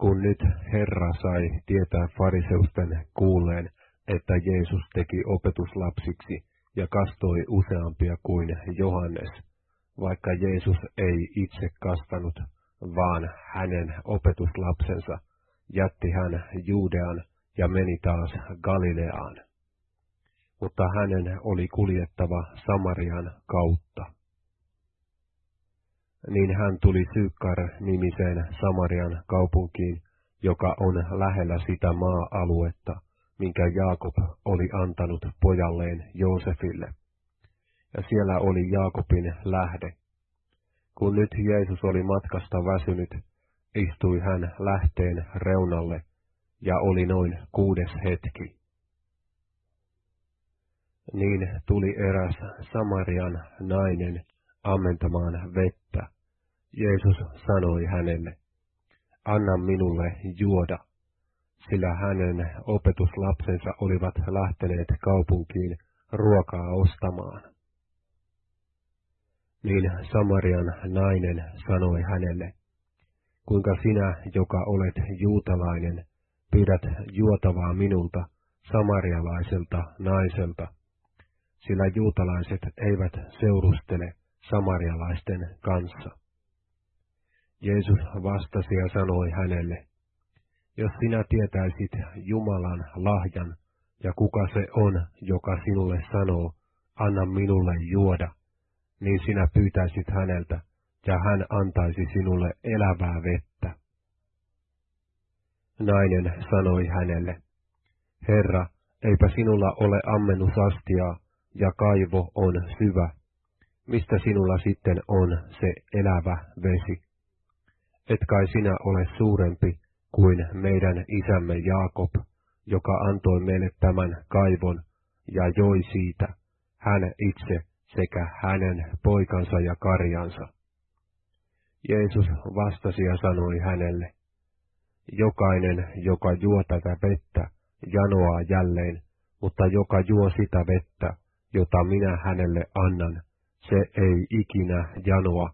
Kun nyt Herra sai tietää fariseusten kuulleen, että Jeesus teki opetuslapsiksi ja kastoi useampia kuin Johannes, vaikka Jeesus ei itse kastanut, vaan hänen opetuslapsensa, jätti hän Juudean ja meni taas Galileaan. Mutta hänen oli kuljettava Samarian kautta. Niin hän tuli Sykkar-nimiseen Samarian kaupunkiin, joka on lähellä sitä maa-aluetta, minkä Jaakob oli antanut pojalleen Joosefille. Ja siellä oli Jaakobin lähde. Kun nyt Jeesus oli matkasta väsynyt, istui hän lähteen reunalle, ja oli noin kuudes hetki. Niin tuli eräs Samarian nainen ammentamaan vettä. Jeesus sanoi hänelle, anna minulle juoda, sillä hänen opetuslapsensa olivat lähteneet kaupunkiin ruokaa ostamaan. Niin Samarian nainen sanoi hänelle, kuinka sinä, joka olet juutalainen, pyydät juotavaa minulta, samarialaiselta naiselta, sillä juutalaiset eivät seurustele samarialaisten kanssa. Jeesus vastasi ja sanoi hänelle, jos sinä tietäisit Jumalan lahjan, ja kuka se on, joka sinulle sanoo, anna minulle juoda, niin sinä pyytäisit häneltä, ja hän antaisi sinulle elävää vettä. Nainen sanoi hänelle, Herra, eipä sinulla ole ammennusastiaa, ja kaivo on syvä. Mistä sinulla sitten on se elävä vesi? Et kai sinä ole suurempi kuin meidän isämme Jaakob, joka antoi meille tämän kaivon ja joi siitä, hän itse sekä hänen poikansa ja karjansa. Jeesus vastasi ja sanoi hänelle, Jokainen, joka juo tätä vettä, janoaa jälleen, mutta joka juo sitä vettä, jota minä hänelle annan, se ei ikinä janoa,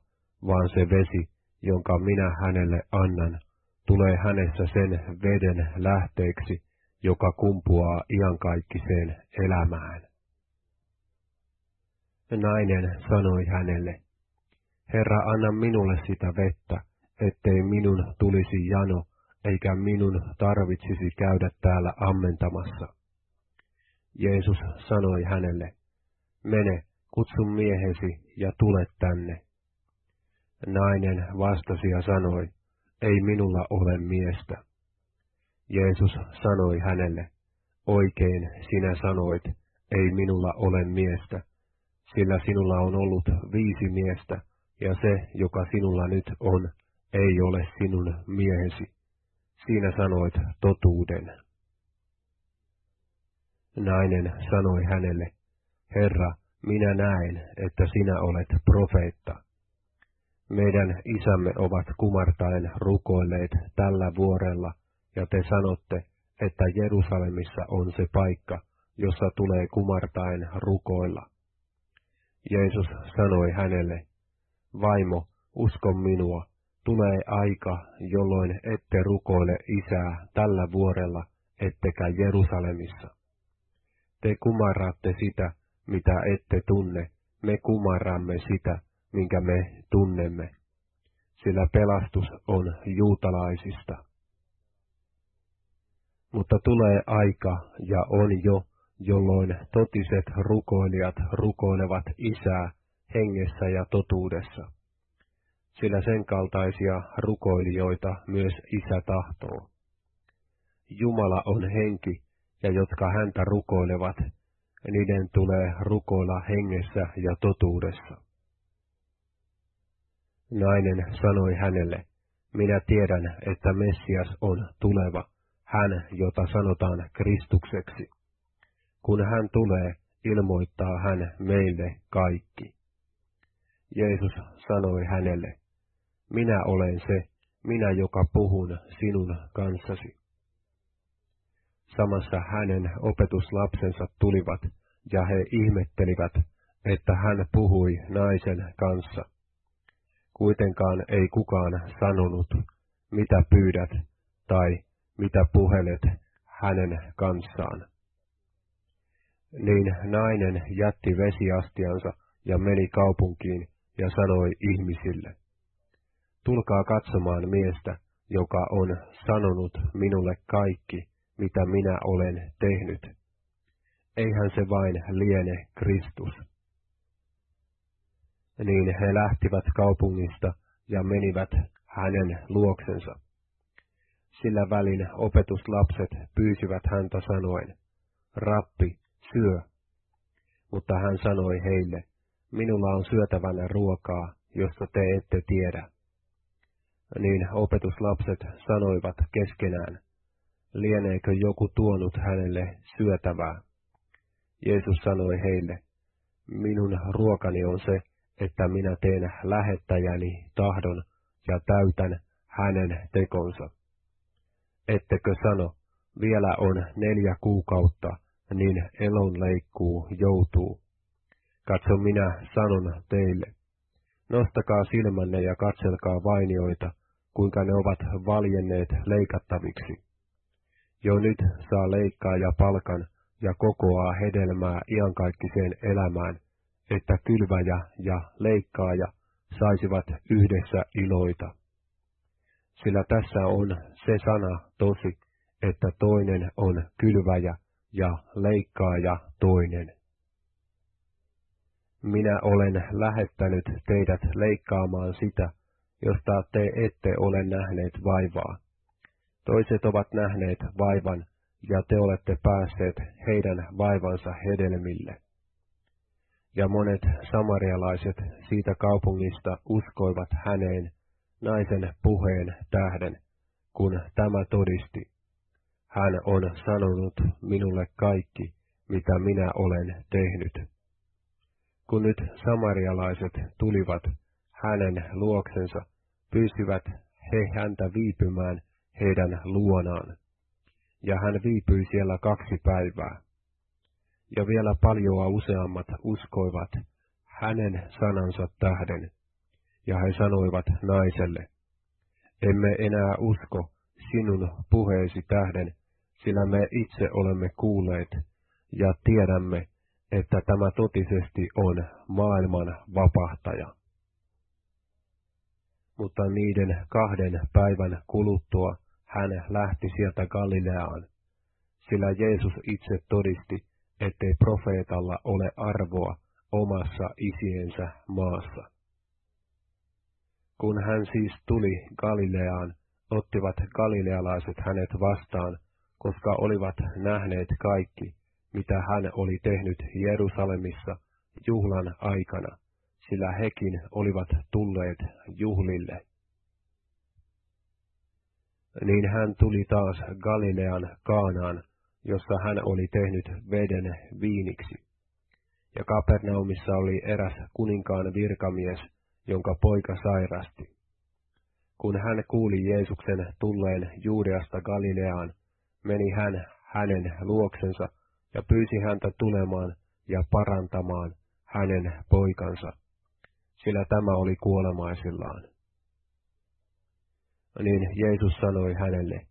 vaan se vesi, jonka minä hänelle annan, tulee hänessä sen veden lähteeksi, joka kumpuaa iankaikkiseen elämään. Nainen sanoi hänelle, Herra, anna minulle sitä vettä, ettei minun tulisi jano, eikä minun tarvitsisi käydä täällä ammentamassa. Jeesus sanoi hänelle, mene, kutsu miehesi ja tule tänne. Nainen vastasi ja sanoi, ei minulla ole miestä. Jeesus sanoi hänelle, oikein sinä sanoit, ei minulla ole miestä, sillä sinulla on ollut viisi miestä, ja se, joka sinulla nyt on, ei ole sinun miehesi. Siinä sanoit totuuden. Nainen sanoi hänelle, Herra, minä näen, että sinä olet profeetta. Meidän isämme ovat kumartaen rukoilleet tällä vuorella, ja te sanotte, että Jerusalemissa on se paikka, jossa tulee kumartaen rukoilla. Jeesus sanoi hänelle, Vaimo, usko minua, tulee aika, jolloin ette rukoile isää tällä vuorella, ettekä Jerusalemissa. Te kumarratte sitä, mitä ette tunne, me kumarramme sitä, minkä me tunnemme, sillä pelastus on juutalaisista. Mutta tulee aika, ja on jo, jolloin totiset rukoilijat rukoilevat isää hengessä ja totuudessa. Sillä sen kaltaisia rukoilijoita myös isä tahtoo. Jumala on henki, ja jotka häntä rukoilevat, niiden tulee rukoilla hengessä ja totuudessa. Nainen sanoi hänelle, minä tiedän, että Messias on tuleva, hän, jota sanotaan Kristukseksi. Kun hän tulee, ilmoittaa hän meille kaikki. Jeesus sanoi hänelle, minä olen se, minä joka puhun sinun kanssasi. Samassa hänen opetuslapsensa tulivat, ja he ihmettelivät, että hän puhui naisen kanssa. Kuitenkaan ei kukaan sanonut, mitä pyydät, tai mitä puhelet hänen kanssaan. Niin nainen jätti vesiastiansa ja meni kaupunkiin ja sanoi ihmisille, tulkaa katsomaan miestä, joka on sanonut minulle kaikki, mitä minä olen tehnyt. Eihän se vain liene Kristus. Niin he lähtivät kaupungista ja menivät hänen luoksensa. Sillä välin opetuslapset pyysivät häntä sanoen, Rappi, syö. Mutta hän sanoi heille, minulla on syötävänä ruokaa, josta te ette tiedä. Niin opetuslapset sanoivat keskenään, lieneekö joku tuonut hänelle syötävää. Jeesus sanoi heille, minun ruokani on se, että minä teen lähettäjäni tahdon ja täytän hänen tekonsa. Ettekö sano, vielä on neljä kuukautta, niin elon leikkuu joutuu. Katso minä sanon teille, nostakaa silmänne ja katselkaa vainioita, kuinka ne ovat valjenneet leikattaviksi. Jo nyt saa leikkaa ja palkan ja kokoaa hedelmää iankaikkiseen elämään, että kylväjä ja leikkaaja saisivat yhdessä iloita. Sillä tässä on se sana tosi, että toinen on kylväjä ja leikkaaja toinen. Minä olen lähettänyt teidät leikkaamaan sitä, josta te ette ole nähneet vaivaa. Toiset ovat nähneet vaivan, ja te olette päässeet heidän vaivansa hedelmille. Ja monet samarialaiset siitä kaupungista uskoivat häneen naisen puheen tähden, kun tämä todisti. Hän on sanonut minulle kaikki, mitä minä olen tehnyt. Kun nyt samarialaiset tulivat hänen luoksensa, pyysivät he häntä viipymään heidän luonaan. Ja hän viipyi siellä kaksi päivää. Ja vielä paljoa useammat uskoivat hänen sanansa tähden, ja he sanoivat naiselle, emme enää usko sinun puheesi tähden, sillä me itse olemme kuulleet ja tiedämme, että tämä totisesti on maailman vapahtaja. Mutta niiden kahden päivän kuluttua hän lähti sieltä Galileaan, sillä Jeesus itse todisti, ettei profeetalla ole arvoa omassa isiensä maassa. Kun hän siis tuli Galileaan, ottivat galilealaiset hänet vastaan, koska olivat nähneet kaikki, mitä hän oli tehnyt Jerusalemissa juhlan aikana, sillä hekin olivat tulleet juhlille. Niin hän tuli taas Galilean Kaanaan, jossa hän oli tehnyt veden viiniksi. Ja Kapernaumissa oli eräs kuninkaan virkamies, jonka poika sairasti. Kun hän kuuli Jeesuksen tulleen Juudeasta Galileaan, meni hän hänen luoksensa ja pyysi häntä tulemaan ja parantamaan hänen poikansa, sillä tämä oli kuolemaisillaan. Niin Jeesus sanoi hänelle,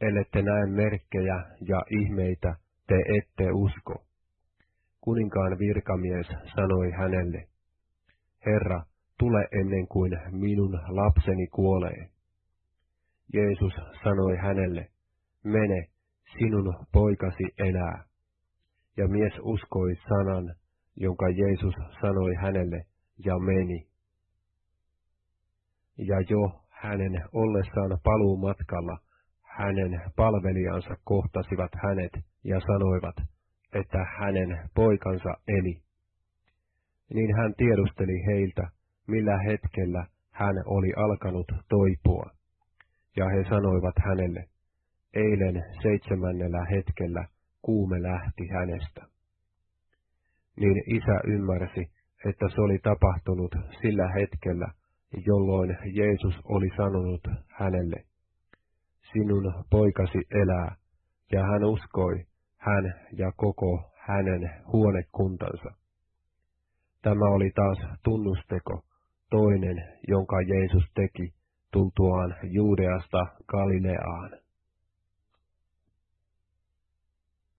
ellette näe merkkejä ja ihmeitä, te ette usko. Kuninkaan virkamies sanoi hänelle, Herra, tule ennen kuin minun lapseni kuolee. Jeesus sanoi hänelle, mene, sinun poikasi elää. Ja mies uskoi sanan, jonka Jeesus sanoi hänelle, ja meni. Ja jo hänen ollessaan paluumatkalla hänen palvelijansa kohtasivat hänet ja sanoivat, että hänen poikansa eli. Niin hän tiedusteli heiltä, millä hetkellä hän oli alkanut toipua. Ja he sanoivat hänelle, eilen seitsemännellä hetkellä kuume lähti hänestä. Niin isä ymmärsi, että se oli tapahtunut sillä hetkellä, jolloin Jeesus oli sanonut hänelle, sinun poikasi elää, ja hän uskoi, hän ja koko hänen huonekuntansa. Tämä oli taas tunnusteko, toinen, jonka Jeesus teki tultuaan Juudeasta Galileaan.